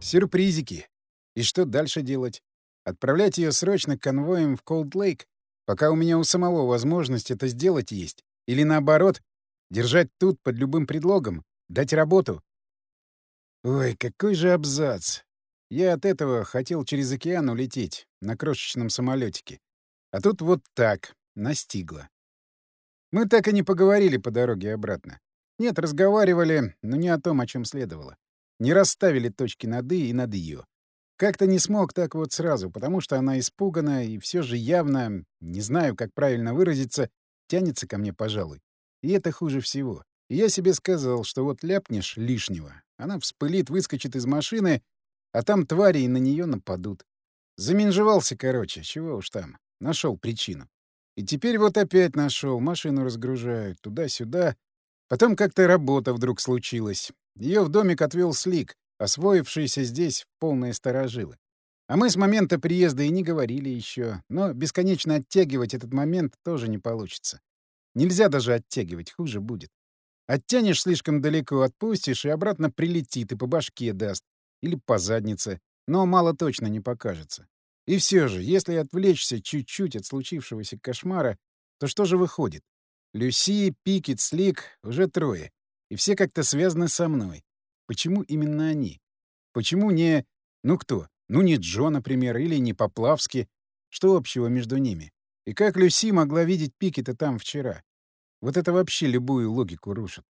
Сюрпризики. И что дальше делать? Отправлять ее срочно конвоем в Колд-Лейк, пока у меня у самого возможность это сделать есть? Или наоборот, держать тут под любым предлогом, дать работу? Ой, какой же абзац. Я от этого хотел через океан улететь на крошечном самолетике. А тут вот так, настигло. Мы так и не поговорили по дороге обратно. Нет, разговаривали, но не о том, о чем следовало. Не расставили точки над «и» и над «ё». Как-то не смог так вот сразу, потому что она испугана и все же явно, не знаю, как правильно выразиться, тянется ко мне, пожалуй. И это хуже всего. И я себе сказал, что вот ляпнешь лишнего, она вспылит, выскочит из машины, а там твари и на нее нападут. Заминжевался, короче, чего уж там. Нашел причину. И теперь вот опять нашел, машину разгружают, туда-сюда. Потом как-то работа вдруг случилась. Ее в домик отвел Слик, освоившийся здесь в полные сторожилы. А мы с момента приезда и не говорили еще, но бесконечно оттягивать этот момент тоже не получится. Нельзя даже оттягивать, хуже будет. Оттянешь слишком далеко, отпустишь, и обратно прилетит и по башке даст. Или по заднице. Но мало точно не покажется. И все же, если отвлечься чуть-чуть от случившегося кошмара, то что же выходит? Люси, Пикет, Слик — уже трое. И все как-то связаны со мной. Почему именно они? Почему не... Ну кто? Ну не Джо, например, или не Поплавски. Что общего между ними? И как Люси могла видеть Пикета там вчера? Вот это вообще любую логику рушит.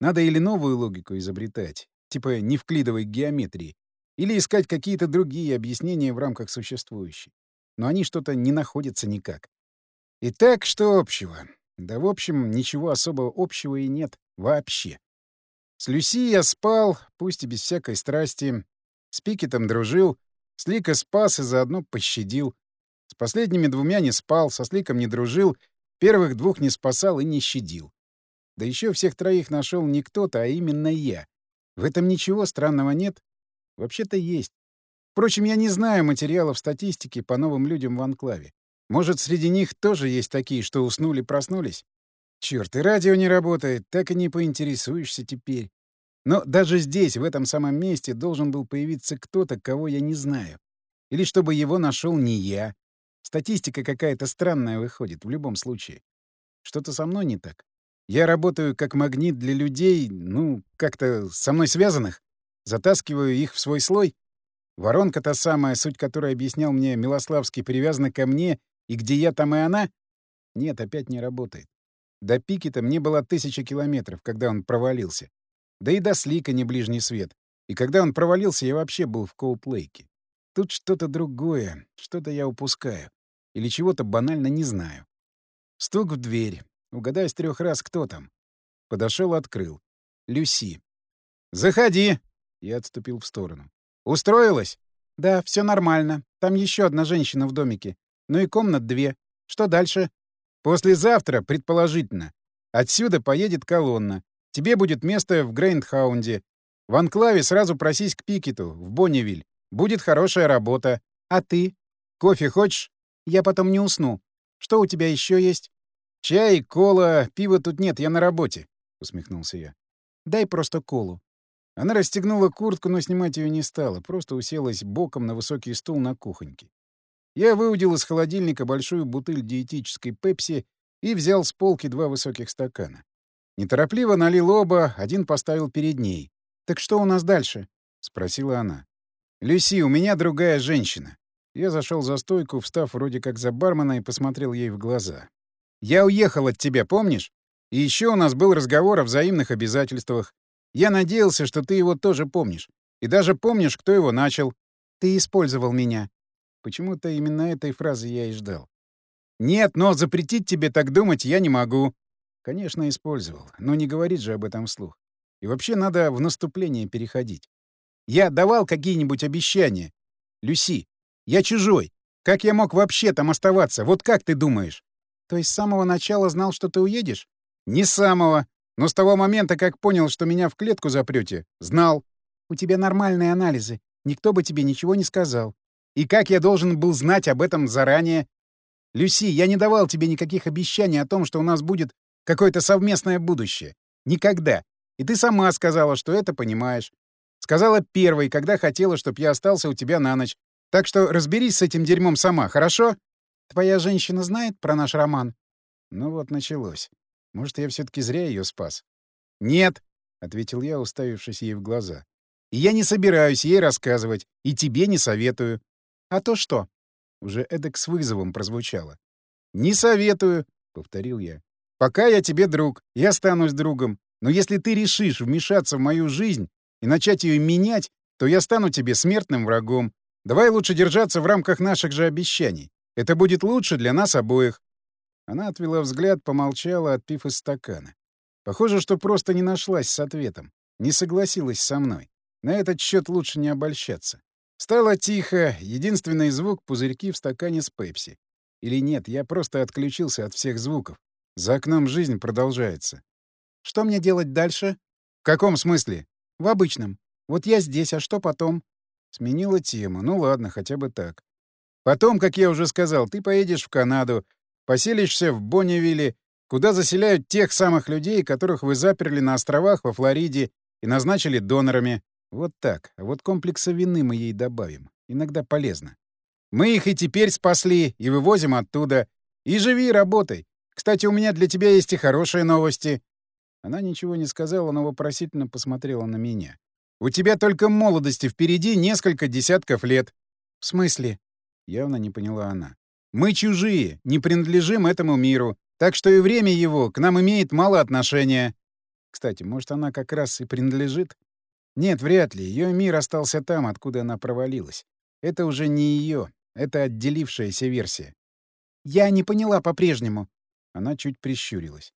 Надо или новую логику изобретать, типа невклидовой геометрии, или искать какие-то другие объяснения в рамках существующей. Но они что-то не находятся никак. Итак, что общего? Да, в общем, ничего особого общего и нет вообще. С Люси я спал, пусть и без всякой страсти. С Пикетом дружил, с Лика спас и заодно пощадил. С последними двумя не спал, со Сликом не дружил, первых двух не спасал и не щадил. Да еще всех троих нашел не кто-то, а именно я. В этом ничего странного нет. Вообще-то есть. Впрочем, я не знаю материалов статистики по новым людям в анклаве. Может, среди них тоже есть такие, что уснули-проснулись? Черт, и радио не работает, так и не поинтересуешься теперь. Но даже здесь, в этом самом месте, должен был появиться кто-то, кого я не знаю. Или чтобы его нашел не я. Статистика какая-то странная выходит, в любом случае. Что-то со мной не так. Я работаю как магнит для людей, ну, как-то со мной связанных. Затаскиваю их в свой слой. Воронка та самая, суть которой объяснял мне Милославский, привязана ко мне, и где я, там и она? Нет, опять не работает. До Пикета мне было тысяча километров, когда он провалился. Да и до Слика не ближний свет. И когда он провалился, я вообще был в Колд-Лейке. Тут что-то другое, что-то я упускаю. Или чего-то банально не знаю. Стук в дверь. Угадай с трех раз, кто там. Подошел, открыл. Люси. «Заходи!» Я отступил в сторону. «Устроилась?» «Да, все нормально. Там еще одна женщина в домике. Ну и комнат две. Что дальше?» Послезавтра, предположительно. Отсюда поедет колонна. Тебе будет место в Грейхаунде. В Анклаве сразу просись к Пикету, в Бонневиль. Будет хорошая работа. А ты? Кофе хочешь? Я потом не усну. Что у тебя еще есть? Чай, кола, пива тут нет, я на работе, — усмехнулся я. Дай просто колу. Она расстегнула куртку, но снимать ее не стала, просто уселась боком на высокий стул на кухоньке. Я выудил из холодильника большую бутыль диетической пепси и взял с полки два высоких стакана. Неторопливо налил оба, один поставил перед ней. «Так что у нас дальше?» — спросила она. «Люси, у меня другая женщина». Я зашел за стойку, встав вроде как за бармена и посмотрел ей в глаза. «Я уехал от тебя, помнишь? И еще у нас был разговор о взаимных обязательствах. Я надеялся, что ты его тоже помнишь. И даже помнишь, кто его начал. Ты использовал меня. Почему-то именно этой фразы я и ждал. «Нет, но запретить тебе так думать я не могу». Конечно, использовал, но не говорит же об этом вслух. И вообще надо в наступление переходить. Я давал какие-нибудь обещания. Люси, я чужой. Как я мог вообще там оставаться? Вот как ты думаешь? То есть с самого начала знал, что ты уедешь? Не с самого. Но с того момента, как понял, что меня в клетку запрете, знал. У тебя нормальные анализы. Никто бы тебе ничего не сказал. И как я должен был знать об этом заранее? Люси, я не давал тебе никаких обещаний о том, что у нас будет какое-то совместное будущее. Никогда. И ты сама сказала, что это понимаешь. Сказала первой, когда хотела, чтобы я остался у тебя на ночь. Так что разберись с этим дерьмом сама, хорошо? Твоя женщина знает про наш роман? Ну вот началось. Может, я все-таки зря ее спас? Нет, — ответил я, уставившись ей в глаза. И я не собираюсь ей рассказывать, и тебе не советую. А то что? Уже эдак с вызовом прозвучало. «Не советую», — повторил я. «Пока я тебе друг, я останусь другом. Но если ты решишь вмешаться в мою жизнь и начать ее менять, то я стану тебе смертным врагом. Давай лучше держаться в рамках наших же обещаний. Это будет лучше для нас обоих». Она отвела взгляд, помолчала, отпив из стакана. Похоже, что просто не нашлась с ответом. Не согласилась со мной. На этот счет лучше не обольщаться. Стало тихо, единственный звук — пузырьки в стакане с пепси. Или нет, я просто отключился от всех звуков. За окном жизнь продолжается. Что мне делать дальше? В каком смысле? В обычном. Вот я здесь, а что потом? Сменила тему. Ну ладно, хотя бы так. Потом, как я уже сказал, ты поедешь в Канаду, поселишься в Бонневилле, куда заселяют тех самых людей, которых вы заперли на островах во Флориде и назначили донорами. Вот так. А вот комплекса вины мы ей добавим. Иногда полезно. Мы их и теперь спасли, и вывозим оттуда. И живи, работай. Кстати, у меня для тебя есть и хорошие новости. Она ничего не сказала, но вопросительно посмотрела на меня. «У тебя только молодости впереди несколько десятков лет». «В смысле?» — явно не поняла она. «Мы чужие, не принадлежим этому миру, так что и время его к нам имеет мало отношения». Кстати, может, она как раз и принадлежит? Нет, вряд ли. Ее мир остался там, откуда она провалилась. Это уже не ее, это отделившаяся версия. «Я не поняла по-прежнему». Она чуть прищурилась.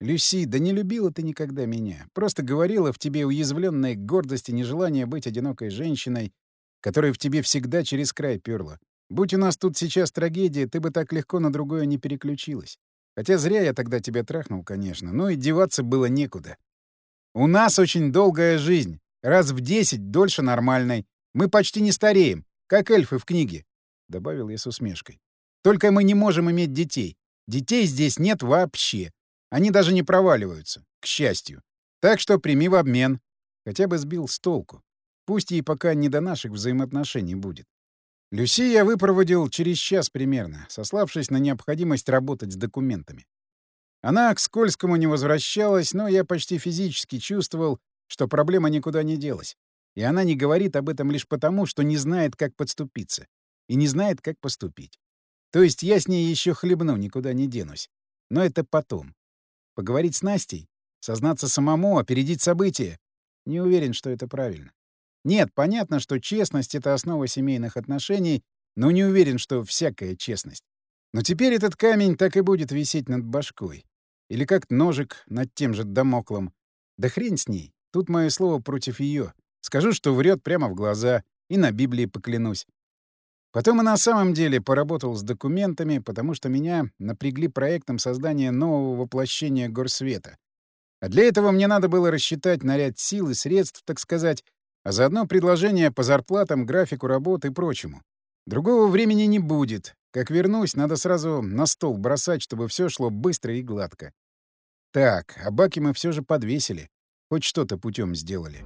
«Люси, да не любила ты никогда меня. Просто говорила в тебе уязвленная гордость и нежелание быть одинокой женщиной, которая в тебе всегда через край перла. Будь у нас тут сейчас трагедия, ты бы так легко на другое не переключилась. Хотя зря я тогда тебя трахнул, конечно, но и деваться было некуда. У нас очень долгая жизнь, раз в десять дольше нормальной. Мы почти не стареем, как эльфы в книге», — добавил я с усмешкой. «Только мы не можем иметь детей. Детей здесь нет вообще. Они даже не проваливаются, к счастью. Так что прими в обмен. Хотя бы сбил с толку. Пусть ей пока не до наших взаимоотношений будет. Люси я выпроводил через час примерно, сославшись на необходимость работать с документами. Она к Скользкому не возвращалась, но я почти физически чувствовал, что проблема никуда не делась. И она не говорит об этом лишь потому, что не знает, как подступиться. И не знает, как поступить. То есть я с ней еще хлебну, никуда не денусь. Но это потом. Поговорить с Настей? Сознаться самому, опередить события? Не уверен, что это правильно. Нет, понятно, что честность — это основа семейных отношений, но не уверен, что всякая честность. Но теперь этот камень так и будет висеть над башкой. Или как ножик над тем же домоклом. Да хрень с ней. Тут мое слово против ее. Скажу, что врет прямо в глаза, и на Библии поклянусь. Потом и на самом деле поработал с документами, потому что меня напрягли проектом создания нового воплощения горсвета. А для этого мне надо было рассчитать наряд сил и средств, так сказать, а заодно предложение по зарплатам, графику работы и прочему. Другого времени не будет. Как вернусь, надо сразу на стол бросать, чтобы все шло быстро и гладко. Так, а баки мы все же подвесили. Хоть что-то путем сделали.